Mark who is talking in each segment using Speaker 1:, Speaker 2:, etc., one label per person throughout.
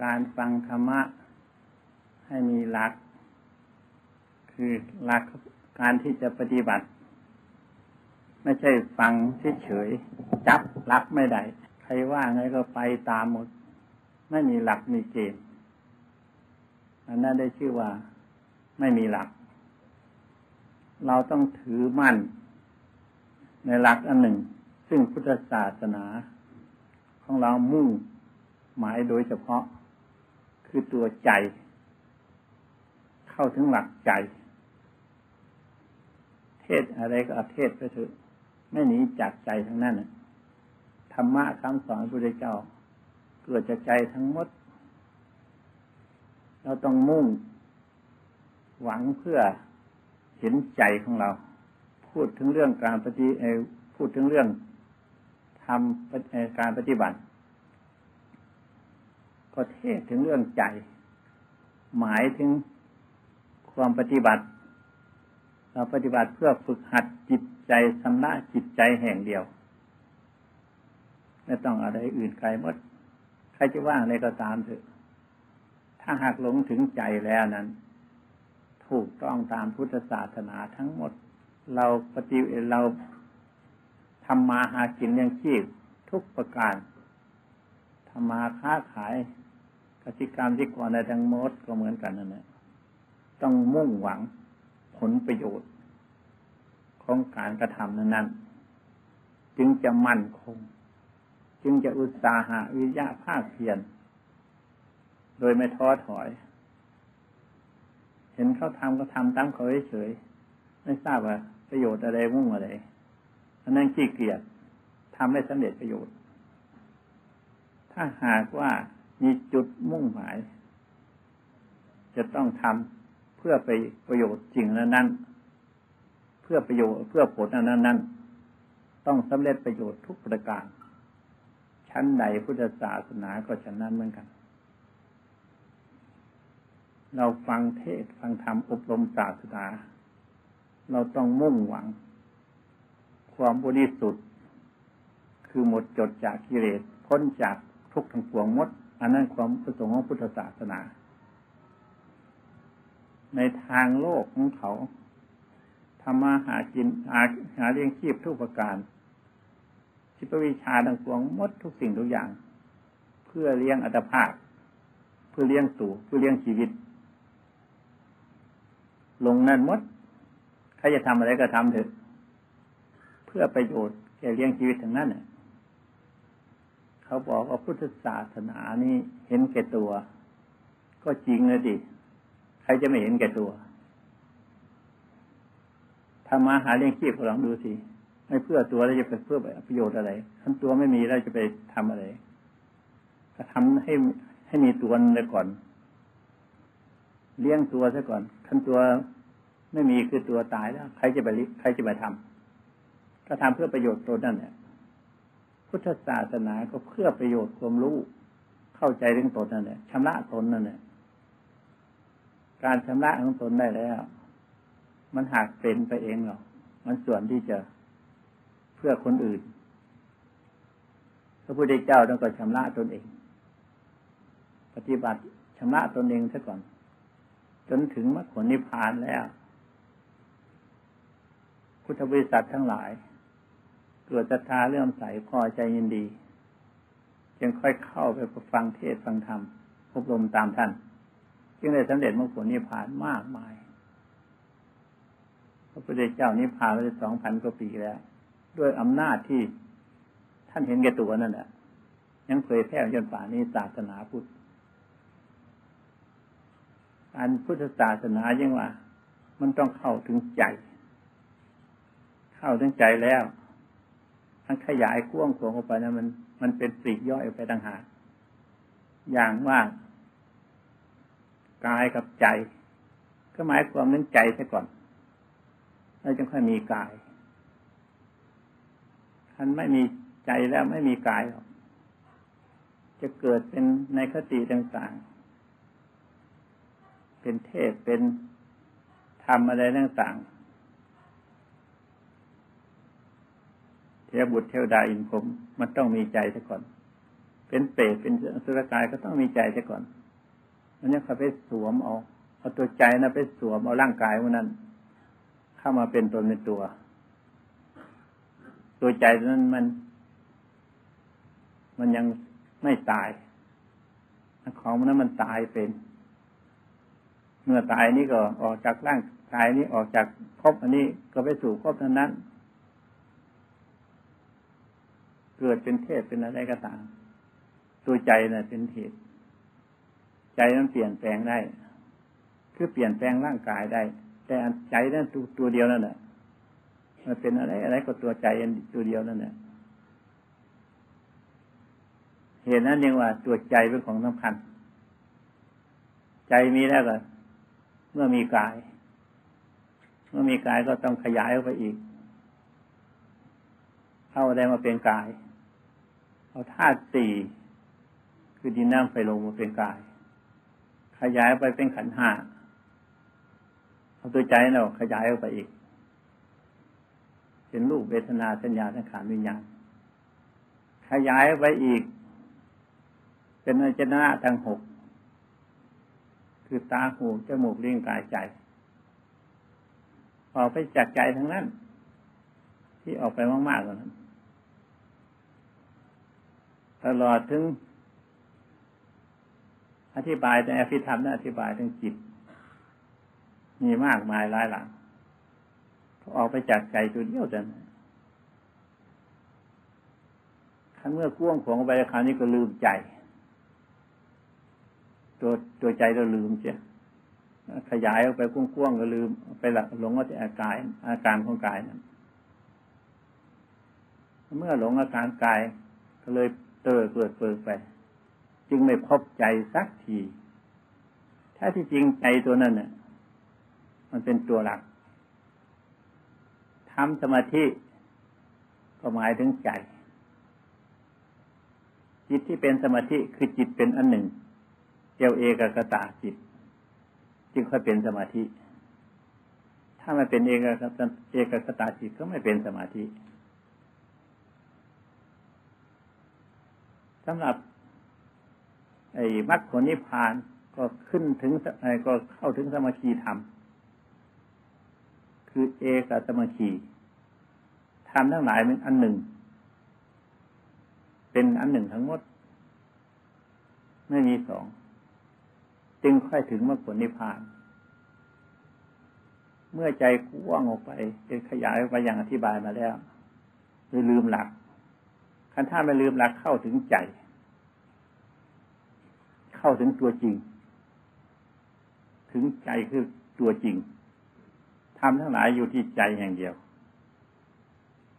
Speaker 1: การฟังธรรมะให้มีหลัก คือหลักการที่จะปฏิบัติ ไม่ใช่ฟังเฉยๆจับหลักไม่ได้ใครว่าไงก็ไปตามหมด ไม่มีหลักมีเกณฑ์อันนั้นได้ชื่อว่าไม่มีหลัก เราต้องถือมั่น ในหลักอันหนึ่ง ซึ่งพุทธศาสนา ของเรามุ่งหมายโดยเฉพาะ คือตัวใจ เข้าถึงหลักใจ เทศอะไรก็เทศไปเถอะไม่หนีจากใจทั้งนั้นธรรมะคำสอนพระพุทธเจ้า เกิดจากใจทั้งหมด เราต้องมุ่ง หวังเพื่อเห็นใจของเรา พูดถึงเรื่องการปฏิพูดถึงเรื่องทำการปฏิบัติ ก็เทศถึงเรื่องใจ หมายถึงความปฏิบัติ เราปฏิบัติเพื่อฝึกหัดจิตใจสำนักจิตใจแห่งเดียว ไม่ต้องอะไรอื่นไกลหมด ใครจะว่างอะไรก็ตามเถอะ ถ้าหากหลงถึงใจแล้วนั้น ถูกต้องตามพุทธศาสนาทั้งหมด เราปฏิเราทำมาหากินยังชีพทุกประการทำมาค้าขาย กติกรรมที่ก่อนในทั้งมดก็เหมือนกันนั่นแหละต้องมุ่งหวังผลประโยชน์ ของการกระทำนั้นจึงจะมั่นคง จึงจะอุตสาหะวิยะภาคเพียรโดยไม่ท้อถอย เห็นเขาทำก็ทำตามเขาเฉยไม่ทราบว่าประโยชน์อะไรมุ่งอะไรอันนั้นขี้เกียจทำไม่สำเร็จประโยชน์ ถ้าหากว่า มีจุดมุ่งหมาย จะต้องทำเพื่อไปประโยชน์จริงนั้นนั้นเพื่อประโยชน์เพื่อผลนั้นนั้นต้องสำเร็จประโยชน์ทุกประการ ชั้นใดพุทธศาสนาก็ชั้นนั้นเหมือนกัน เราฟังเทศฟังธรรมอบรมศาสนา เราต้องมุ่งหวัง ความบริสุทธิ์ คือหมดจดจากกิเลสพ้นจากทุกข์ทั้งปวงหมด อันนั้นความประสงค์ของพุทธศาสนา ในทางโลกของเขาทำมาหากินหาหาเลี้ยงชีพทุกประการชิตวิชาทั้งปวงมดทุกสิ่งทุกอย่าง เพื่อเลี้ยงอัตภาพ เพื่อเลี้ยงสู่เพื่อเลี้ยงชีวิต ลงนั่นมดใครจะทำอะไรก็ทำเถอะ เพื่อประโยชน์แก่เลี้ยงชีวิตทั้งนั้นเนี่ย เขาบอกว่าพุทธศาสนานี้เห็นแก่ตัว ก็จริงเลยดิใครจะไม่เห็นแก่ตัวทำมาหาเลี้ยงชีพลองดูสิไม่เพื่อตัวแล้วจะไปเพื่อประโยชน์อะไรทันตัวไม่มีแล้วจะไปทำอะไรก็ทำให้ให้มีตัวเลยก่อน เลี้ยงตัวซะก่อนทันตัวไม่มีคือตัวตายแล้ว ใครจะไปใครจะไปทำก็ทำเพื่อประโยชน์ตนนั่นแหละ พุทธศาสนาก็เพื่อประโยชน์ความรู้ เข้าใจเรื่องตนนั่นแหละชำระตนนั่นแหละการชำระของตนได้แล้ว มันหากเป็นไปเองหรอกมันส่วนที่จะเพื่อคนอื่นพระพุทธเจ้าต้องก็ชำระตนเอง ปฏิบัติชำระตนเองซะก่อน จนถึงมรรคผลนิพพานแล้วพุทธบริษัททั้งหลาย กิดศรัทธาเลื่อมใสพอใจยินดี จึงค่อยเข้าไปฟังเทศฟังธรรมอบรมตามท่าน จึงได้สำเร็จมรรคผลนิพพานมากมาย พระพุทธเจ้านิพพานมาได้สองพันกว่าปีแล้ว ด้วยอำนาจที่ท่านเห็นแก่ตัวนั่นแหละยังเผยแพร่จนป่านนี้ศาสนาพุทธการพุทธศาสนายังว่า มันต้องเข้าถึงใจ เข้าถึงใจแล้ว มันขยายกว้างขวางออกไปนะมันมันเป็นปลีกย่อยออกไปต่างหากอย่างว่ากายกับใจ ก็หมายความนั้นใจซะก่อนแล้วจึงค่อยมีกายท่านไม่มีใจแล้วไม่มีกายหรอกจะเกิดเป็นในคติต่างๆ เป็นเทศเป็นทำอะไรต่าง เทวบุตรเทวดาอินผม มันต้องมีใจซะก่อน เป็นเปรตเป็นสุรกายก็ต้องมีใจซะก่อนอันนี้เขาไปสวมเอาเอาตัวใจนะไปสวมเอาร่างกายวันนั้น เข้ามาเป็นตนในตัว ตัวใจนั้นมัน มันยังไม่ตายของมันนั้นมันตายเป็น เมื่อตายนี่ก็ออกจากร่างกายนี้ออกจากภพอันนี้ก็ไปสู่ภพนั้น เกิดเป็นเทพเป็นอะไรก็ตามตัวใจนะ่ะเป็นเหตุ ใจนั้นเปลี่ยนแปลงได้ คือเปลี่ยนแปลงร่างกายได้ แต่ใจนั้นตัวตัวเดียวนั่นแหละมันเป็นอะไรอะไรก็ตัวใจตัวเดียวนั่นแหละเหตุนั้นเรียว่าตัวใจเป็นของสำคัญ ใจมีแล้วก็เมื่อมีกาย เมื่อมีกายก็ต้องขยายออกไปอีก เข้าได้มาเป็นกาย เอาธาตุสี่คือดินน้ำไฟลมมาเป็นกาย ขยายไปเป็นขันห้าเอาตัวใจเราขยายออกไปอีก เป็นรูปเวทนาสัญญาสังขารวิญญาณขยายไปอีก เป็นอายตนะทั้งหกคือตาหูจมูกลิ้นกายใจออกไปจากใจทั้งนั้น ที่ออกไปมากๆกว่านั้น ตลอดถึง อธิบายแต่อภิธรรมนะอธิบายถึงจิต มีมากมายหลายหลังออกไปจากใจตัวเดียวแต่ขั้นเมื่อก้วงของไปคราวนี้ก็ลืมใจ ตัวตัวใจเราลืมเสียขยายออกไปกว้างๆก็ลืม ไปหลหลงว่าจะอาการอาการของกายนั้นเมื่อหลงอาการกายก็เลย เตอเปิดเปิดไป จึงไม่พบใจสักทีแท้ที่จริงใจตัวนั้นเนี่ยมันเป็นตัวหลักทำสมาธิก็หมายถึงใจ จิตที่เป็นสมาธิคือจิตเป็นอันหนึ่งเจ้าเอกกตาจิต จึงค่อยเป็นสมาธิ ถ้าไม่เป็นเอกเอกกตาจิตก็ไม่เป็นสมาธิ สำหรับไอ้มรรคผลนิพพานก็ขึ้นถึงไอ้ก็เข้าถึงสมาธิธรรม คือเอกสมาธิธรรมทั้งหลายเป็นอันหนึ่ง เป็นอันหนึ่งทั้งหมด ไม่มีสอง จึงค่อยถึงมรรคผลนิพพาน เมื่อใจกว้างออกไปขยายออกไปอย่างอธิบายมาแล้วเลยลืมหลัก คันถ้าไม่ลืมหลักเข้าถึงใจ เข้าถึงตัวจริง ถึงใจคือตัวจริงทำทั้งหลายอยู่ที่ใจอย่างเดียว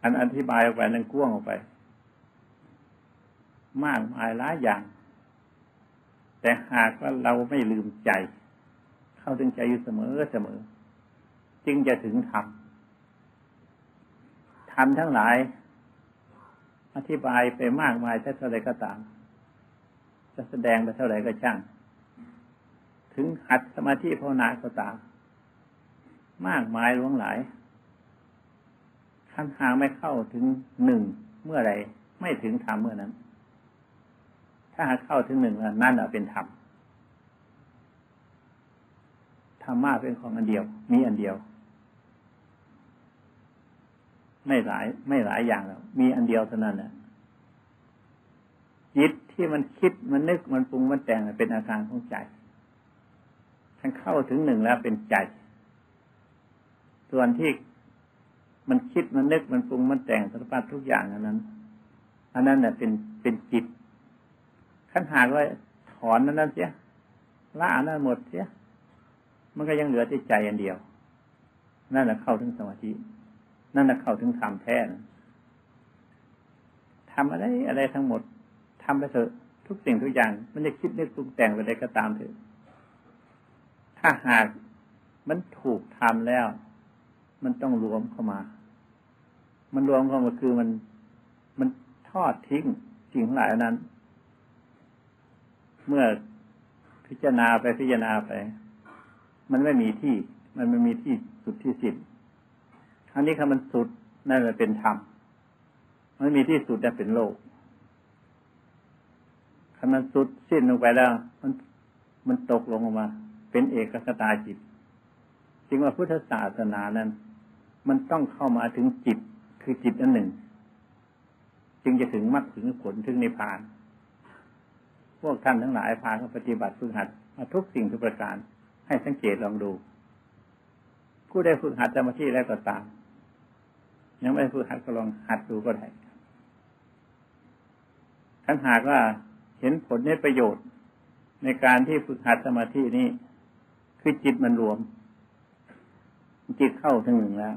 Speaker 1: อันอธิบายออกไปนั้นกว้างออกไป มากมายหลายอย่าง แต่หากว่าเราไม่ลืมใจ เข้าถึงใจอยู่เสมอเสมอ จึงจะถึงธรรมธรรมทั้งหลาย อธิบายไปมากมายเท่าไรก็ตาม จะแสดงไปเท่าไรก็ช่าง ถึงหัดสมาธิภาวนาก็ตาม มากมายหลวงหลายขั้นทางไม่เข้าถึงหนึ่งเมื่อไรไม่ถึงธรรมเมื่อนั้น ถ้าหากเข้าถึงหนึ่งนั่นเป็นธรรมธรรมะเป็นของอันเดียว มีอันเดียว ไม่หลายไม่หลายอย่างแล้วมีอันเดียวเท่านั้นแหละจิตที่มันคิดมันนึกมันปรุงมันแต่งเป็นอาการของใจท่านเข้าถึงหนึ่งแล้วเป็นใจ ส่วนที่มันคิดมันนึกมันปรุงมันแต่งสารพัดทุกอย่างอันนั้น อันนั้นเน่ยเป็นเป็นจิตขั้นหากว่าถอนนั้นนั่นเสียละนั้นหมดเสียมันก็ยังเหลือที่ใจอันเดียว นั่นแหละเข้าถึงสมาธิ นั่นแหละเข้าถึงธรรมแท้ทำอะไรอะไรทั้งหมดทำไปเถอะ ทุกสิ่งทุกอย่าง มันจะคิดนึกปรุงแต่งไปอะไรก็ตามเถอะ ถ้าหากมันถูกทำแล้ว มันต้องรวมเข้ามา มันรวมเข้ามาคือมันมันทอดทิ้งสิ่งทั้งหลายนั้น เมื่อพิจารณาไปพิจารณาไป มันไม่มีที่ มันไม่มีที่สุดที่สิ้น ครั้นี้คำมันสุดนั่นแหละเป็นธรรมมันมีที่สุดแต่เป็นโลกามันสุดสิ้นลงไปแล้ว มันมันตกลงมา เป็นเอกสตาจิตจึงว่าพุทธศาสนานั้น มันต้องเข้ามาถึงจิตคือจิตอันหนึ่ง จึงจะถึงมรรคถึงผลถึงในพพาน พวกท่านทั้งหลายพาเขาปฏิบัติฝึกหัดมาทุกสิ่งทุกประการให้สังเกตลองดู ผู้ได้ฝึกหัดสมาธิแล้วก็ตาม ยังไม่ฝึกหัดก็ลองหัดดูก็ได้ถ้าหากว่าเห็นผลในประโยชน์ ในการที่ฝึกหัดสมาธินี้คือจิตมันรวม จิตเข้าถึงหนึ่งแล้ว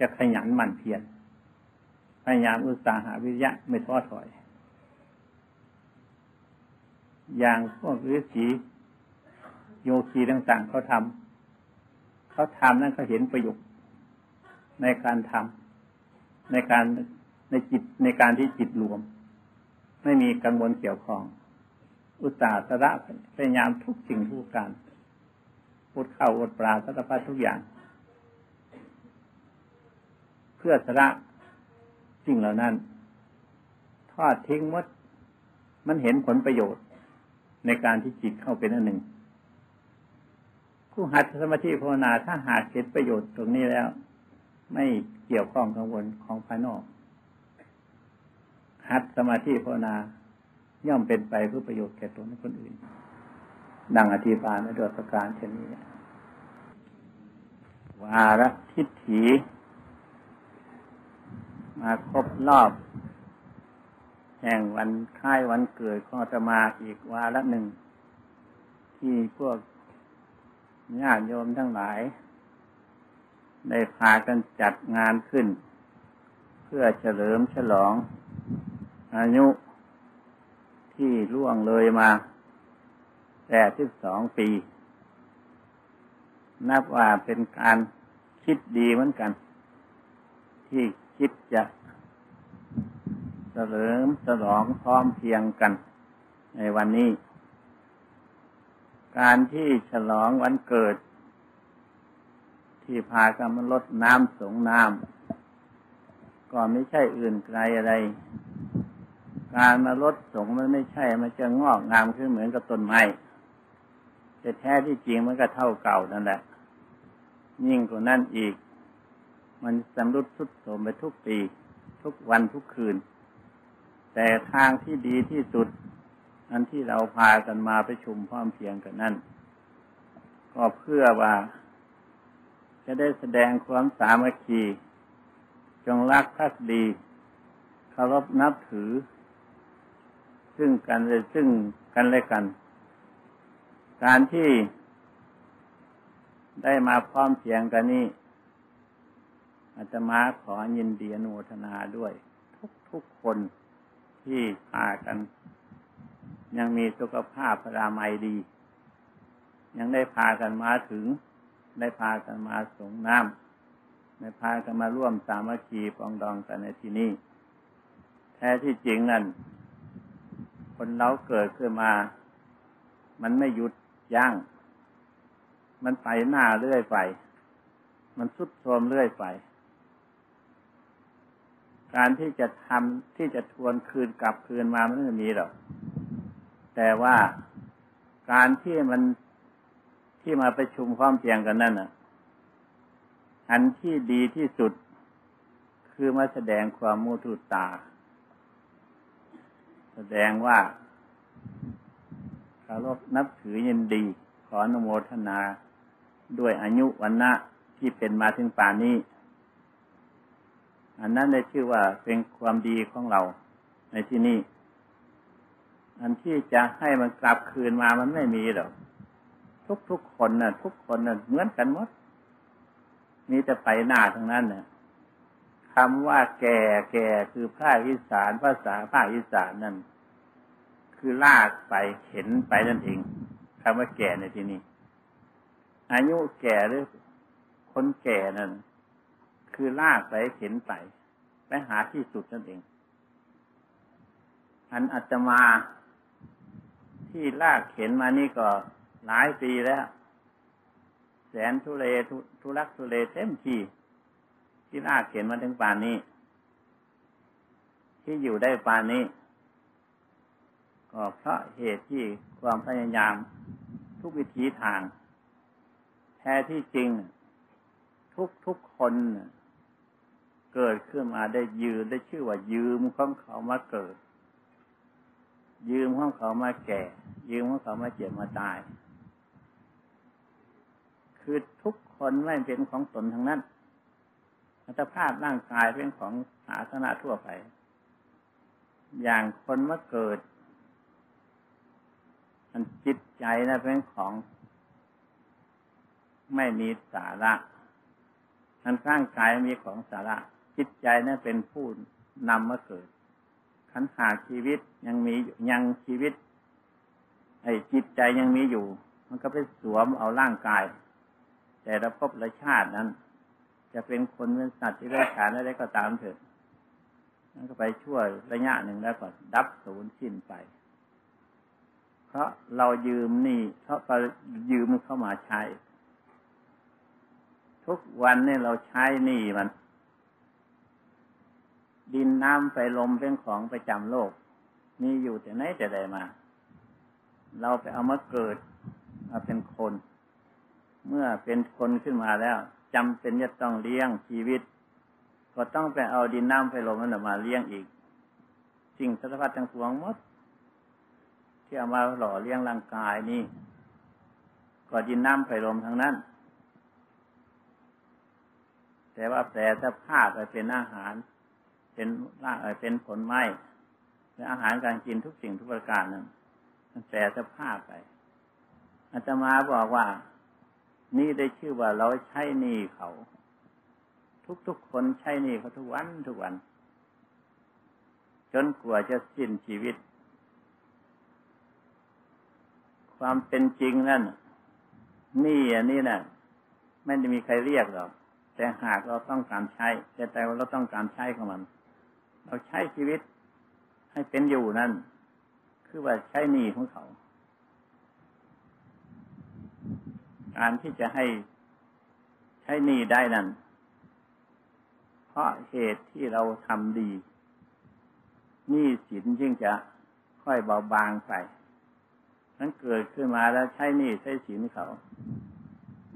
Speaker 1: จะขยันหมั่นเพียรพยายามอุตสาหะวิริยะไม่ท้อถอย อย่างพวกฤาษีโยคีต่างๆเขาทำเขาทำนั่นเขาเห็นประโยชน์ ในการทำในการในจิตในการที่จิตรวม ไม่มีกังวลเกี่ยวข้อง อุตสาหะพยายามทุกสิ่งทุกการพูดเข้าอดปลาสารพัดทุกอย่าง เพื่อสระสิ่งเหล่านั้น ทอดทิ้งมดมันเห็นผลประโยชน์ในการที่จิตเข้าเป็นอันหนึ่ง ผู้หัดสมาธิภาวนาถ้าหากเห็นประโยชน์ตรงนี้แล้ว ไม่เกี่ยวข้องกังวลของภายนอกหัดสมาธิภาวนา ย่อมเป็นไปเพื่อประโยชน์แก่ตนและคนอื่น ดังอธิบายในดวงการเช่นนี้ วาระทิฏฐิมาครบรอบ แห่งวันค่ายวันเกิดของจะมาอีกวาระหนึ่ง ที่พวกญาติโยมทั้งหลาย ได้พากันจัดงานขึ้น เพื่อเฉลิมฉลอง อายุที่ล่วงเลยมาแปดสิบสองปี นับว่าเป็นการคิดดีเหมือนกัน ที่คิดจะเสริมฉลองพร้อมเพียงกัน ในวันนี้ การที่ฉลองวันเกิด ที่พากันมาลดน้ำสงน้ำก็ไม่ใช่อื่นไกลอะไร การมาลดสงมันไม่ใช่มันจะงอกงามขึ้นเหมือนกับต้นไม้แต่แท้ที่จริงมันก็เท่าเก่านั่นแหละ ยิ่งกว่านั้นอีก มันสำรุดทุดโสมไปทุกปี ทุกวันทุกคืน แต่ทางที่ดีที่สุด อันที่เราพากันมาไปชุมพร้อมเพียงกันนั่นก็เพื่อว่า จะได้แสดงความสามัคคี จงรักภักดีเคารพนับถือ ซึ่งกันเลยซึ่งกันและกัน การที่ได้มาพร้อมเสียงกันนี้อาตมาขอยินดีอนุทนาด้วย ทุกทุกคนที่พากัน ยังมีสุขภาพพรามัยดี ยังได้พากันมาถึง ได้พากันมาสงน้ำได้พากันมาร่วมสามัคคีปองดองกันในที่นี้ แท้ที่จริงนั่นคนเราเกิดขึ้นมา มันไม่หยุดยัง้ง มันไปหน้าเรื่อยไป มันสุดโทมเรื่อยไป การที่จะทำที่จะทวนคืนกลับคืนมามันไม่มีหรอก แต่ว่าการที่มัน ที่มาประชุมพร้อมเพียงกันนั่นอะ อันที่ดีที่สุดคือมาแสดงความมุทุตา แสดงว่าคารพนับถือยินดี ขออนุโมทนาด้วยอายุวันนะที่เป็นมาถึงป่านนี้ อันนั้นได้ชื่อว่าเป็นความดีของเราในที่นี้ อันที่จะให้มันกลับคืนมามันไม่มีหรอก ทุกทุกคนนะ่ะ ทุกคนนะ่ะเหมือนกันหมดมีแต่ไปหน้าทั้งนั้นนะ่ะคำว่าแก่แก่คือภาคอีสานภาษาภาคอีสานนั่นคือลากไปเห็นไปนั่นเองคำว่าแก่ในที่นี้ อายุแก่หรือคนแก่นั่นคือลากไปเห็นไปไปหาที่สุดนั่นเอง อันอาตมาที่ลากเข็นมานี่ก็ หลายปีแล้ว แสนทุเลทุลักทุเลเต็มที่ที่ลากเข็นมาถึงป่านนี้ ที่อยู่ได้ป่านนี้ ก็เพราะเหตุที่ความพยายามทุกวิธีทาง แท้ที่จริง ทุกทุกคนเกิดขึ้นมาได้ยืมได้ชื่อว่ายืมของเขามาเกิด ยืมของเขามาแก่ ยืมของเขามาเจ็บมาตาย คือทุกคนไม่เป็นของตนทั้งนั้นอัตภาพร่างกายเป็นของสาธารณะทั่วไป อย่างคนเมื่อเกิดมันจิตใจนะเป็นของไม่มีสาระมันร่างกายมีของสาระ จิตใจนะั้นเป็นผู้นำมาเกิด ขันหาชีวิตยังมียังชีวิต ไอ้จิตใจยังมีอยู่ มันก็ไปสวมเอาร่างกาย แต่ละภพละชาตินั้น จะเป็นคนเป็นสัตว์ที่ได้ขานอะไรก็ตามเถิดนั่นก็ไปช่วยระยะหนึ่งแล้วก็ดับสูญสิ้นไป เพราะเรายืมนี่เพราะเรายืมเข้ามาใช้ ทุกวันนี่เราใช้นี่มัน ดินน้ำไฟลมเป็นของประจำโลก มีอยู่แต่ไหนแต่ใดมา เราไปเอามาเกิดมาเป็นคน เมื่อเป็นคนขึ้นมาแล้วจำเป็นจะต้องเลี้ยงชีวิต ก็ต้องไปเอาดินน้ำไฟลมนั้นมาเลี้ยงอีก สิ่งสารพัดทั้งปวงหมดที่เอามาหล่อเลี้ยงร่างกายนี่ก็ดินน้ำไฟลมทั้งนั้น แต่ว่าแปลสภาพไปเป็นอาหาร เป็นร่างเป็นผลไม้เป็นอาหารการกินทุกสิ่งทุกประการนั้นมันแปลสภาพไปอาตมาบอกว่า นี่ได้ชื่อว่าเราใช้หนี้เขา ทุกๆคนใช้หนี้เขาทุกวันทุกวัน จนกว่าจะสิ้นชีวิต ความเป็นจริงนั่นนี่อันนี้นะ่ะไม่ได้มีใครเรียกหรอกแต่หากเราต้องการใช้ แต่แต่ว่าเราต้องการใช้ของมัน เราใช้ชีวิตให้เป็นอยู่นั่น คือว่าใช้หนี้ของเขา การที่จะให้ใช้หนี้ได้นั้น เพราะเหตุที่เราทำดีหนี้สินยิ่งจะค่อยเบาบางไปนั้นเกิดขึ้นมาแล้วใช้หนี้ใช้สินเขา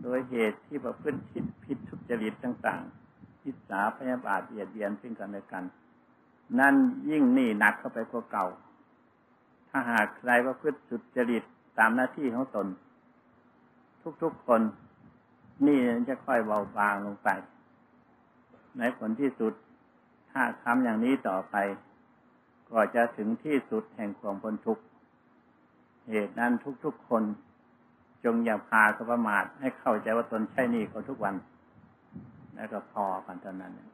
Speaker 1: โดยเหตุที่ประพฤติผิดผิดทุจริตต่างๆอิสาพยาบาทเบียดเบียนซึ่งกันและกัน นั่นยิ่งหนี้หนักเข้าไปกว่าเก่า ถ้าหากใครประพฤติสุจริตตามหน้าที่ของตน ทุกๆคน นี่จะค่อยเบาบางลงไป ในผลที่สุด ถ้าทำอย่างนี้ต่อไป ก็จะถึงที่สุดแห่งความพ้นทุกข์เหตุนั้นทุกๆคนจงอย่าพาสประมาทให้เข้าใจว่าตนใช่นี่เขาทุกวัน แล้วก็พอกันเท่านั้น